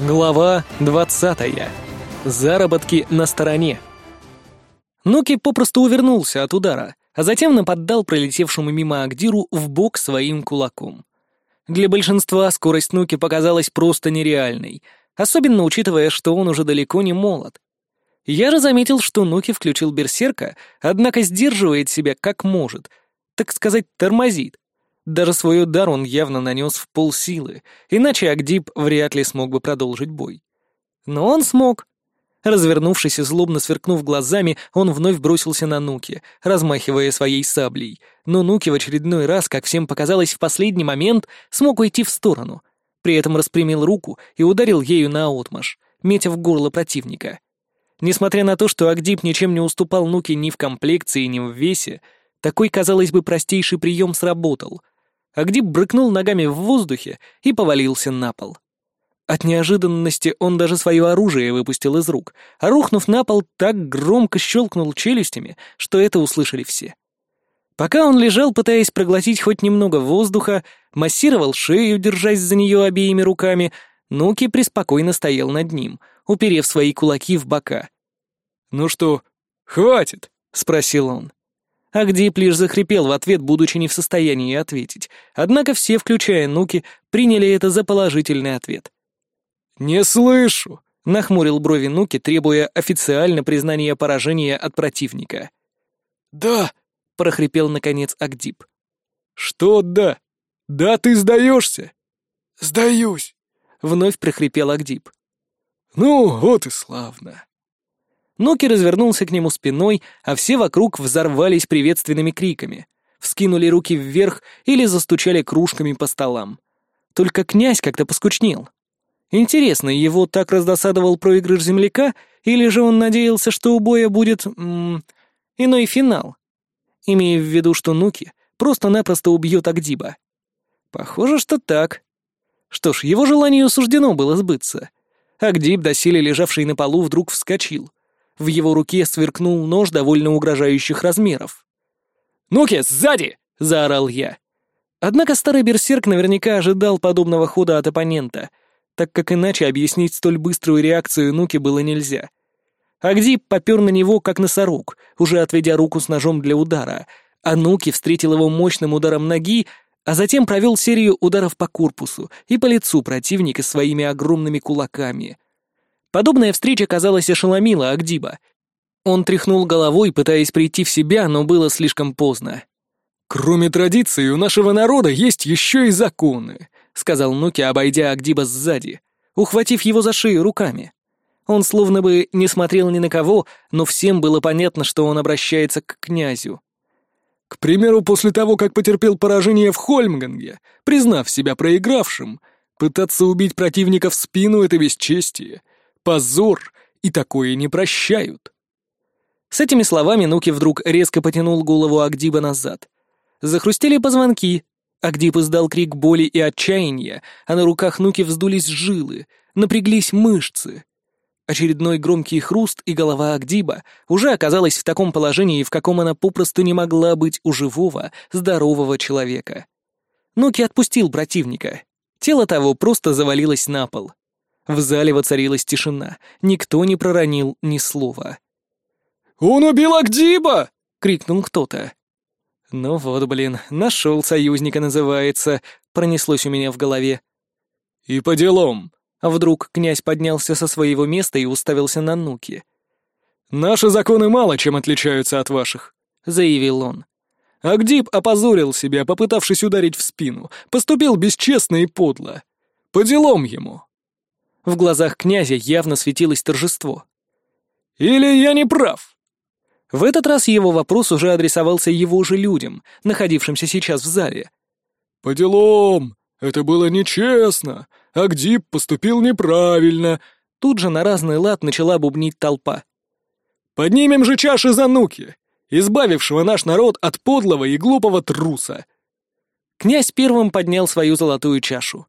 Глава 20. Заработки на стороне. Нуки попросту увернулся от удара, а затем наподдал пролетевшему мимо Агдиру в бок своим кулаком. Для большинства скорость Нуки показалась просто нереальной, особенно учитывая, что он уже далеко не молод. Я же заметил, что Нуки включил берсерка, однако сдерживает себя как может, так сказать, тормозит, даже свой удар он явно нанес в полсилы, иначе Агдип вряд ли смог бы продолжить бой. Но он смог. Развернувшись и злобно сверкнув глазами, он вновь бросился на Нуки, размахивая своей саблей. Но Нуки в очередной раз, как всем показалось в последний момент, смог уйти в сторону. При этом распрямил руку и ударил ею на наотмашь, метя в горло противника. Несмотря на то, что Агдип ничем не уступал Нуки ни в комплекции, ни в весе, такой, казалось бы, простейший прием сработал. Агдиб брыкнул ногами в воздухе и повалился на пол. От неожиданности он даже свое оружие выпустил из рук, а рухнув на пол, так громко щелкнул челюстями, что это услышали все. Пока он лежал, пытаясь проглотить хоть немного воздуха, массировал шею, держась за нее обеими руками, Нуки преспокойно стоял над ним, уперев свои кулаки в бока. «Ну что, хватит?» — спросил он. Агдип лишь захрипел в ответ, будучи не в состоянии ответить. Однако все, включая Нуки, приняли это за положительный ответ. «Не слышу!» — нахмурил брови Нуки, требуя официально признания поражения от противника. «Да!» — прохрипел наконец Агдип. «Что да? Да ты сдаешься?» «Сдаюсь!» — вновь прохрипел Агдип. «Ну, вот и славно!» Ноки развернулся к нему спиной, а все вокруг взорвались приветственными криками, вскинули руки вверх или застучали кружками по столам. Только князь как-то поскучнел. Интересно, его так раздосадовал проигрыш земляка, или же он надеялся, что у боя будет... М -м, иной финал? Имея в виду, что Нуки просто-напросто убьет Агдиба. Похоже, что так. Что ж, его желанию суждено было сбыться. Агдиб, доселе лежавший на полу, вдруг вскочил — в его руке сверкнул нож довольно угрожающих размеров. «Нуки, сзади!» — заорал я. Однако старый берсерк наверняка ожидал подобного хода от оппонента, так как иначе объяснить столь быструю реакцию Нуки было нельзя. Агдип попер на него, как носорог, уже отведя руку с ножом для удара, а Нуки встретил его мощным ударом ноги, а затем провел серию ударов по корпусу и по лицу противника своими огромными кулаками, Подобная встреча, казалась ошеломила Агдиба. Он тряхнул головой, пытаясь прийти в себя, но было слишком поздно. «Кроме традиций, у нашего народа есть еще и законы», — сказал Нуки, обойдя Агдиба сзади, ухватив его за шею руками. Он словно бы не смотрел ни на кого, но всем было понятно, что он обращается к князю. «К примеру, после того, как потерпел поражение в Хольмганге, признав себя проигравшим, пытаться убить противника в спину — это бесчестие, Позор! И такое не прощают!» С этими словами Нуки вдруг резко потянул голову Агдиба назад. Захрустели позвонки. Агдиб издал крик боли и отчаяния, а на руках Нуки вздулись жилы, напряглись мышцы. Очередной громкий хруст, и голова Агдиба уже оказалась в таком положении, в каком она попросту не могла быть у живого, здорового человека. Нуки отпустил противника. Тело того просто завалилось на пол. В зале воцарилась тишина, никто не проронил ни слова. «Он убил Агдиба!» — крикнул кто-то. «Ну вот, блин, нашел союзника, называется», — пронеслось у меня в голове. «И по делам!» — вдруг князь поднялся со своего места и уставился на Нуки. «Наши законы мало чем отличаются от ваших», — заявил он. Агдиб опозорил себя, попытавшись ударить в спину, поступил бесчестно и подло. По делам ему. В глазах князя явно светилось торжество. «Или я не прав?» В этот раз его вопрос уже адресовался его же людям, находившимся сейчас в зале. «По делам! Это было нечестно! Агдип поступил неправильно!» Тут же на разный лад начала бубнить толпа. «Поднимем же чаши за нуки, избавившего наш народ от подлого и глупого труса!» Князь первым поднял свою золотую чашу.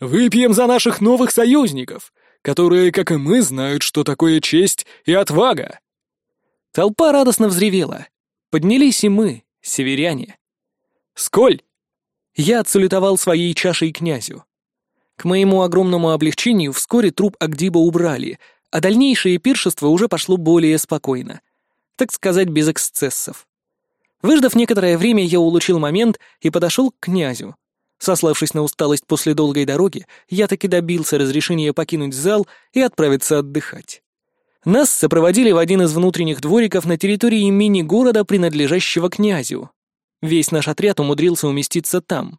Выпьем за наших новых союзников, которые, как и мы, знают, что такое честь и отвага!» Толпа радостно взревела. Поднялись и мы, северяне. «Сколь!» Я отсалютовал своей чашей князю. К моему огромному облегчению вскоре труп Агдиба убрали, а дальнейшее пиршество уже пошло более спокойно. Так сказать, без эксцессов. Выждав некоторое время, я улучил момент и подошел к князю. Сославшись на усталость после долгой дороги, я таки добился разрешения покинуть зал и отправиться отдыхать. Нас сопроводили в один из внутренних двориков на территории мини-города, принадлежащего князю. Весь наш отряд умудрился уместиться там.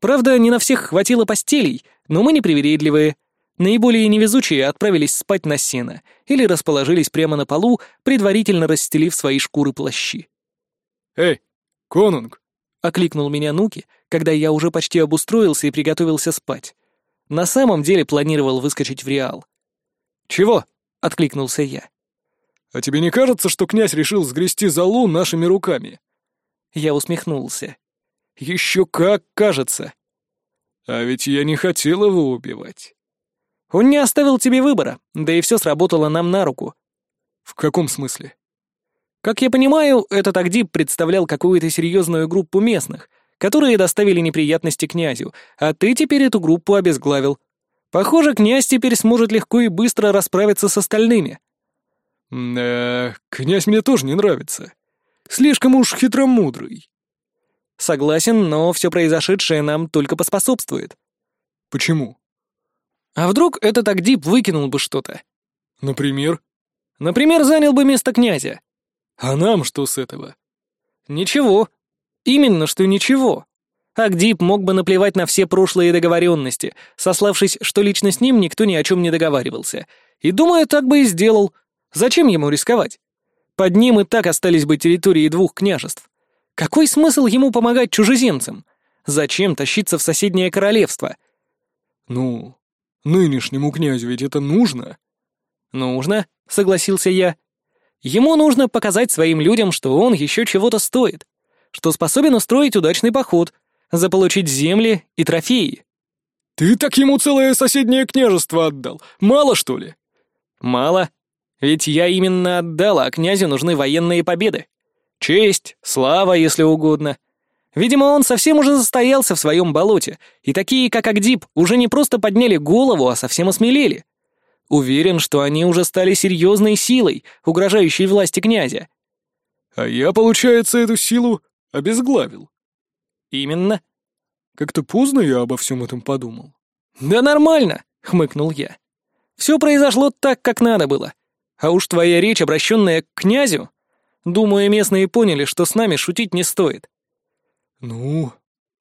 Правда, не на всех хватило постелей, но мы не привередливые. Наиболее невезучие отправились спать на сено или расположились прямо на полу, предварительно расстелив свои шкуры-плащи. «Эй, конунг!» — окликнул меня Нуки, когда я уже почти обустроился и приготовился спать. На самом деле планировал выскочить в Реал. «Чего?» — откликнулся я. «А тебе не кажется, что князь решил сгрести залу нашими руками?» Я усмехнулся. «Еще как кажется!» «А ведь я не хотел его убивать». «Он не оставил тебе выбора, да и все сработало нам на руку». «В каком смысле?» Как я понимаю, этот Агдиб представлял какую-то серьезную группу местных, которые доставили неприятности князю, а ты теперь эту группу обезглавил. Похоже, князь теперь сможет легко и быстро расправиться с остальными. Да, э, князь мне тоже не нравится. Слишком уж хитромудрый. Согласен, но все произошедшее нам только поспособствует. Почему? А вдруг этот Агдип выкинул бы что-то? Например? Например, занял бы место князя. А нам что с этого? Ничего. Именно что ничего. Агдип мог бы наплевать на все прошлые договоренности, сославшись, что лично с ним никто ни о чем не договаривался. И, думаю, так бы и сделал. Зачем ему рисковать? Под ним и так остались бы территории двух княжеств. Какой смысл ему помогать чужеземцам? Зачем тащиться в соседнее королевство? Ну, нынешнему князю ведь это нужно. Нужно, согласился я. Ему нужно показать своим людям, что он еще чего-то стоит, что способен устроить удачный поход, заполучить земли и трофеи. «Ты так ему целое соседнее княжество отдал. Мало, что ли?» «Мало. Ведь я именно отдал, а князю нужны военные победы. Честь, слава, если угодно. Видимо, он совсем уже застоялся в своем болоте, и такие, как Агдип, уже не просто подняли голову, а совсем осмелели. Уверен, что они уже стали серьезной силой, угрожающей власти князя. А я, получается, эту силу обезглавил. Именно. Как-то поздно я обо всем этом подумал. Да нормально, хмыкнул я. Все произошло так, как надо было. А уж твоя речь, обращенная к князю, думаю, местные поняли, что с нами шутить не стоит. Ну,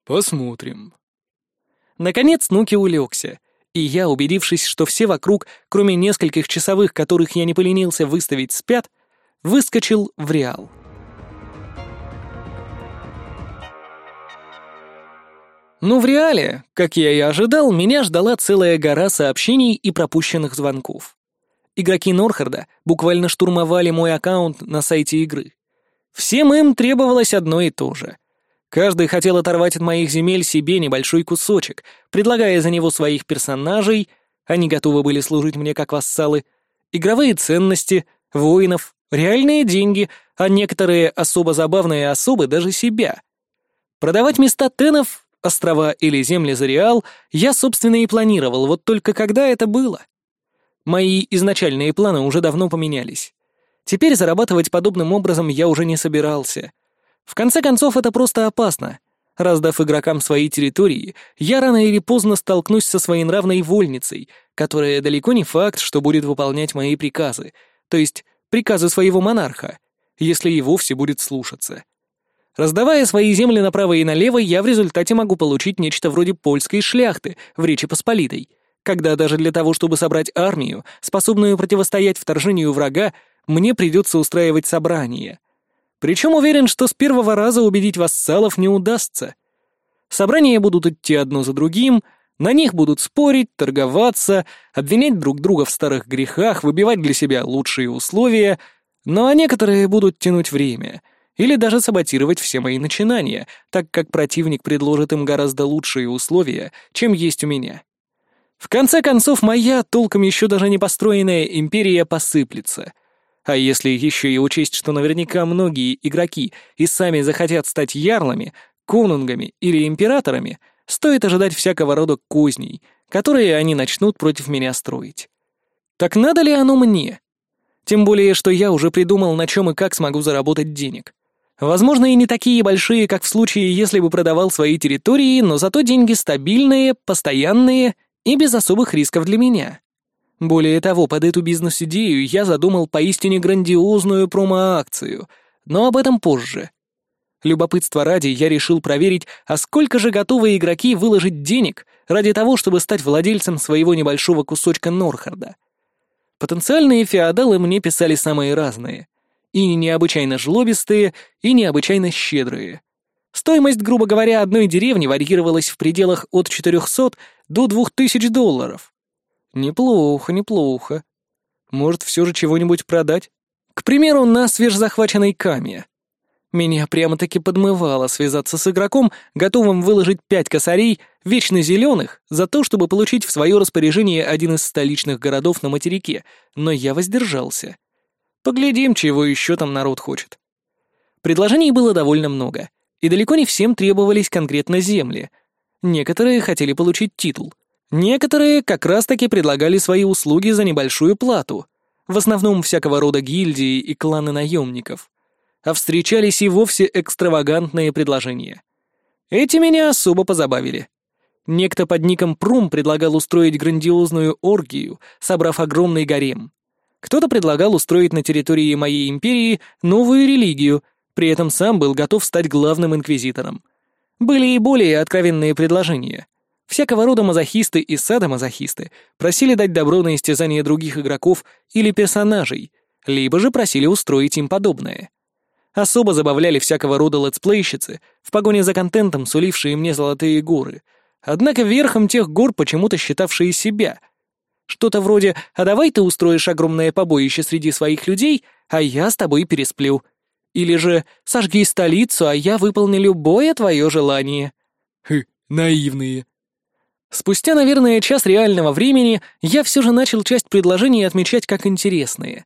посмотрим. Наконец Нуки улегся, и я, убедившись, что все вокруг, кроме нескольких часовых, которых я не поленился выставить, спят, выскочил в Реал. Ну, в Реале, как я и ожидал, меня ждала целая гора сообщений и пропущенных звонков. Игроки Норхарда буквально штурмовали мой аккаунт на сайте игры. Всем им требовалось одно и то же — Каждый хотел оторвать от моих земель себе небольшой кусочек, предлагая за него своих персонажей, они готовы были служить мне как вассалы, игровые ценности, воинов, реальные деньги, а некоторые особо забавные особы даже себя. Продавать места тенов, острова или земли за реал я, собственно, и планировал, вот только когда это было? Мои изначальные планы уже давно поменялись. Теперь зарабатывать подобным образом я уже не собирался — в конце концов, это просто опасно. Раздав игрокам свои территории, я рано или поздно столкнусь со своей нравной вольницей, которая далеко не факт, что будет выполнять мои приказы, то есть приказы своего монарха, если и вовсе будет слушаться. Раздавая свои земли направо и налево, я в результате могу получить нечто вроде польской шляхты в Речи Посполитой, когда даже для того, чтобы собрать армию, способную противостоять вторжению врага, мне придется устраивать собрание. Причем уверен, что с первого раза убедить вассалов не удастся. Собрания будут идти одно за другим, на них будут спорить, торговаться, обвинять друг друга в старых грехах, выбивать для себя лучшие условия, ну а некоторые будут тянуть время или даже саботировать все мои начинания, так как противник предложит им гораздо лучшие условия, чем есть у меня. В конце концов, моя, толком еще даже не построенная империя посыплется — а если еще и учесть, что наверняка многие игроки и сами захотят стать ярлами, конунгами или императорами, стоит ожидать всякого рода козней, которые они начнут против меня строить. Так надо ли оно мне? Тем более, что я уже придумал, на чем и как смогу заработать денег. Возможно, и не такие большие, как в случае, если бы продавал свои территории, но зато деньги стабильные, постоянные и без особых рисков для меня. Более того, под эту бизнес-идею я задумал поистине грандиозную промо-акцию, но об этом позже. Любопытство ради я решил проверить, а сколько же готовы игроки выложить денег ради того, чтобы стать владельцем своего небольшого кусочка Норхарда. Потенциальные феодалы мне писали самые разные. И необычайно жлобистые, и необычайно щедрые. Стоимость, грубо говоря, одной деревни варьировалась в пределах от 400 до 2000 долларов. Неплохо, неплохо. Может, все же чего-нибудь продать? К примеру, на свежезахваченной каме. Меня прямо-таки подмывало связаться с игроком, готовым выложить пять косарей, вечно зеленых, за то, чтобы получить в свое распоряжение один из столичных городов на материке, но я воздержался. Поглядим, чего еще там народ хочет. Предложений было довольно много, и далеко не всем требовались конкретно земли. Некоторые хотели получить титул — Некоторые как раз-таки предлагали свои услуги за небольшую плату, в основном всякого рода гильдии и кланы наемников. А встречались и вовсе экстравагантные предложения. Эти меня особо позабавили. Некто под ником Прум предлагал устроить грандиозную оргию, собрав огромный гарем. Кто-то предлагал устроить на территории моей империи новую религию, при этом сам был готов стать главным инквизитором. Были и более откровенные предложения — Всякого рода мазохисты и садомазохисты просили дать добро на истязание других игроков или персонажей, либо же просили устроить им подобное. Особо забавляли всякого рода летсплейщицы, в погоне за контентом сулившие мне золотые горы, однако верхом тех гор почему-то считавшие себя. Что-то вроде «А давай ты устроишь огромное побоище среди своих людей, а я с тобой пересплю». Или же «Сожги столицу, а я выполню любое твое желание». Хы, наивные. Спустя, наверное, час реального времени я все же начал часть предложений отмечать как интересные.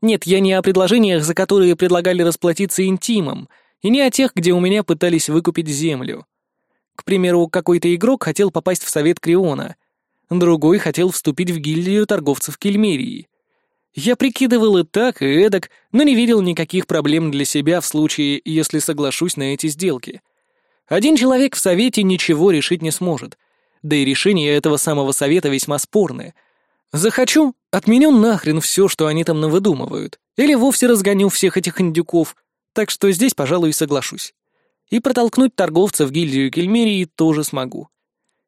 Нет, я не о предложениях, за которые предлагали расплатиться интимом, и не о тех, где у меня пытались выкупить землю. К примеру, какой-то игрок хотел попасть в совет Криона, другой хотел вступить в гильдию торговцев Кельмерии. Я прикидывал и так, и эдак, но не видел никаких проблем для себя в случае, если соглашусь на эти сделки. Один человек в совете ничего решить не сможет — да и решения этого самого совета весьма спорны. Захочу — отменю нахрен все, что они там навыдумывают, или вовсе разгоню всех этих индюков, так что здесь, пожалуй, соглашусь. И протолкнуть торговца в гильдию Кельмерии тоже смогу.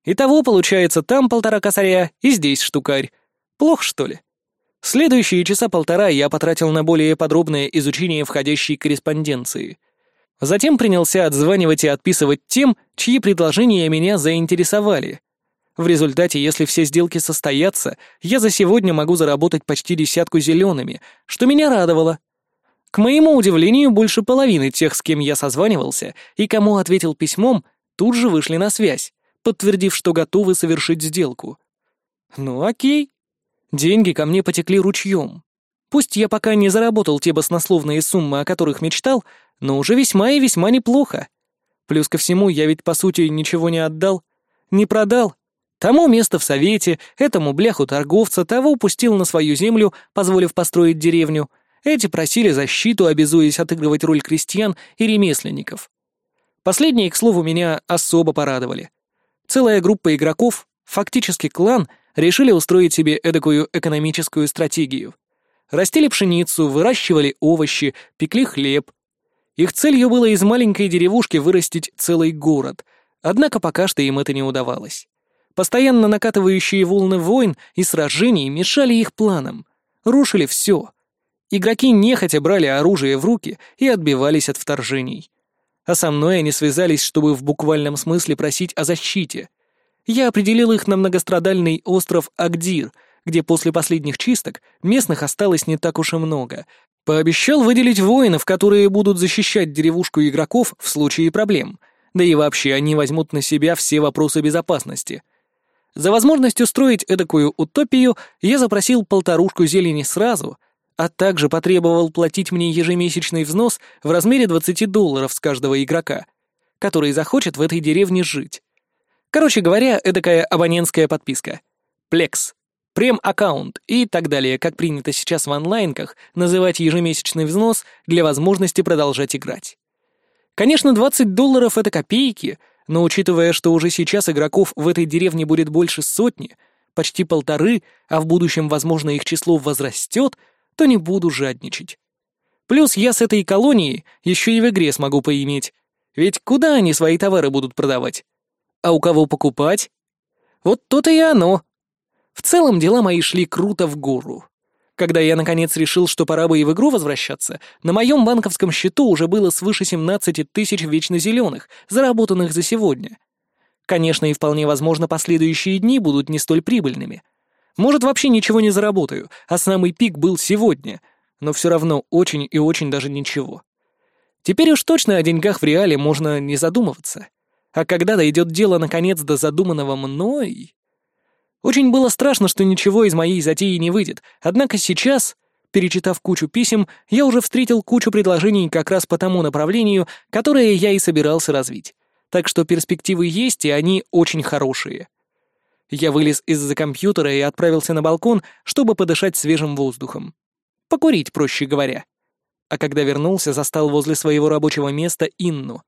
Итого, получается, там полтора косаря и здесь штукарь. Плохо, что ли? Следующие часа полтора я потратил на более подробное изучение входящей корреспонденции. Затем принялся отзванивать и отписывать тем, чьи предложения меня заинтересовали, в результате, если все сделки состоятся, я за сегодня могу заработать почти десятку зелеными, что меня радовало. К моему удивлению, больше половины тех, с кем я созванивался и кому ответил письмом, тут же вышли на связь, подтвердив, что готовы совершить сделку. Ну окей. Деньги ко мне потекли ручьем. Пусть я пока не заработал те баснословные суммы, о которых мечтал, но уже весьма и весьма неплохо. Плюс ко всему, я ведь, по сути, ничего не отдал, не продал, Тому место в совете, этому бляху торговца, того упустил на свою землю, позволив построить деревню. Эти просили защиту, обязуясь отыгрывать роль крестьян и ремесленников. Последние, к слову, меня особо порадовали. Целая группа игроков, фактически клан, решили устроить себе эдакую экономическую стратегию. Растили пшеницу, выращивали овощи, пекли хлеб. Их целью было из маленькой деревушки вырастить целый город, однако пока что им это не удавалось. Постоянно накатывающие волны войн и сражений мешали их планам, рушили все. Игроки нехотя брали оружие в руки и отбивались от вторжений. А со мной они связались, чтобы в буквальном смысле просить о защите. Я определил их на многострадальный остров Агдир, где после последних чисток местных осталось не так уж и много. Пообещал выделить воинов, которые будут защищать деревушку игроков в случае проблем — да и вообще они возьмут на себя все вопросы безопасности. За возможность устроить эдакую утопию я запросил полторушку зелени сразу, а также потребовал платить мне ежемесячный взнос в размере 20 долларов с каждого игрока, который захочет в этой деревне жить. Короче говоря, эдакая абонентская подписка. Плекс, прем-аккаунт и так далее, как принято сейчас в онлайнках называть ежемесячный взнос для возможности продолжать играть. Конечно, 20 долларов — это копейки — но учитывая, что уже сейчас игроков в этой деревне будет больше сотни, почти полторы, а в будущем, возможно, их число возрастет, то не буду жадничать. Плюс я с этой колонией еще и в игре смогу поиметь. Ведь куда они свои товары будут продавать? А у кого покупать? Вот то-то и оно. В целом дела мои шли круто в гору. Когда я, наконец, решил, что пора бы и в игру возвращаться, на моем банковском счету уже было свыше 17 тысяч вечно зеленых, заработанных за сегодня. Конечно, и вполне возможно, последующие дни будут не столь прибыльными. Может, вообще ничего не заработаю, а самый пик был сегодня, но все равно очень и очень даже ничего. Теперь уж точно о деньгах в реале можно не задумываться. А когда дойдет дело, наконец, до задуманного мной... Очень было страшно, что ничего из моей затеи не выйдет, однако сейчас, перечитав кучу писем, я уже встретил кучу предложений как раз по тому направлению, которое я и собирался развить. Так что перспективы есть, и они очень хорошие. Я вылез из-за компьютера и отправился на балкон, чтобы подышать свежим воздухом. Покурить, проще говоря. А когда вернулся, застал возле своего рабочего места Инну.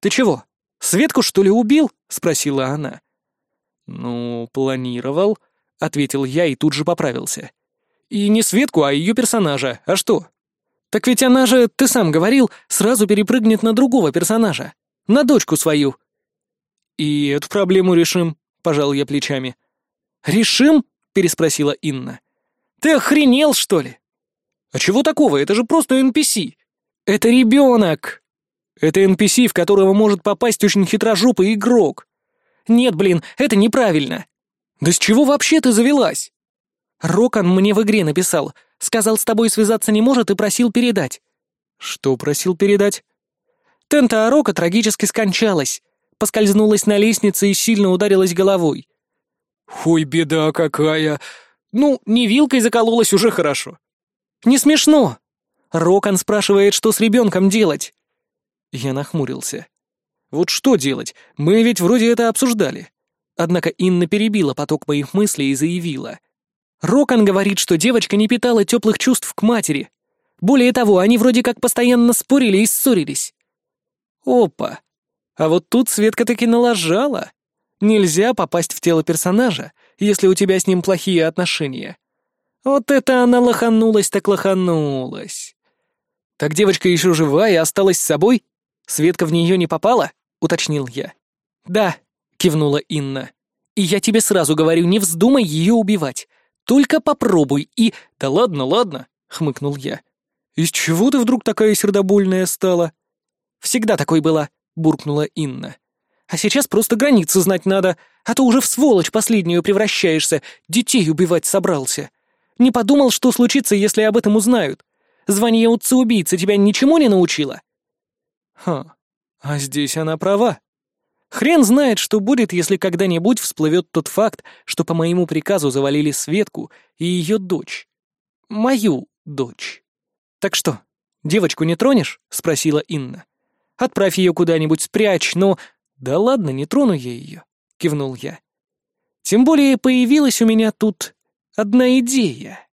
«Ты чего, Светку, что ли, убил?» — спросила она. «Ну, планировал», — ответил я и тут же поправился. «И не Светку, а ее персонажа. А что?» «Так ведь она же, ты сам говорил, сразу перепрыгнет на другого персонажа. На дочку свою». «И эту проблему решим», — пожал я плечами. «Решим?» — переспросила Инна. «Ты охренел, что ли?» «А чего такого? Это же просто NPC!» «Это ребенок!» «Это NPC, в которого может попасть очень хитрожопый игрок. Нет, блин, это неправильно. Да с чего вообще ты завелась? Рокан мне в игре написал. Сказал, с тобой связаться не может и просил передать. Что просил передать? Тента Арока трагически скончалась. Поскользнулась на лестнице и сильно ударилась головой. Хуй беда какая. Ну, не вилкой закололась уже хорошо. Не смешно. Рокан спрашивает, что с ребенком делать. Я нахмурился. Вот что делать? Мы ведь вроде это обсуждали. Однако Инна перебила поток моих мыслей и заявила. «Рокан говорит, что девочка не питала теплых чувств к матери. Более того, они вроде как постоянно спорили и ссорились. Опа! А вот тут Светка таки налажала. Нельзя попасть в тело персонажа, если у тебя с ним плохие отношения. Вот это она лоханулась так лоханулась. Так девочка еще жива и осталась с собой? Светка в нее не попала? — уточнил я. «Да», — кивнула Инна. «И я тебе сразу говорю, не вздумай ее убивать. Только попробуй и...» «Да ладно, ладно», — хмыкнул я. «Из чего ты вдруг такая сердобольная стала?» «Всегда такой была», — буркнула Инна. «А сейчас просто границы знать надо, а то уже в сволочь последнюю превращаешься, детей убивать собрался. Не подумал, что случится, если об этом узнают. Звание отца-убийцы тебя ничему не научило?» Хм. А здесь она права. Хрен знает, что будет, если когда-нибудь всплывет тот факт, что по моему приказу завалили Светку и ее дочь. Мою дочь. Так что, девочку не тронешь? спросила Инна. Отправь ее куда-нибудь, спрячь, но... Да ладно, не трону я ее, кивнул я. Тем более появилась у меня тут одна идея.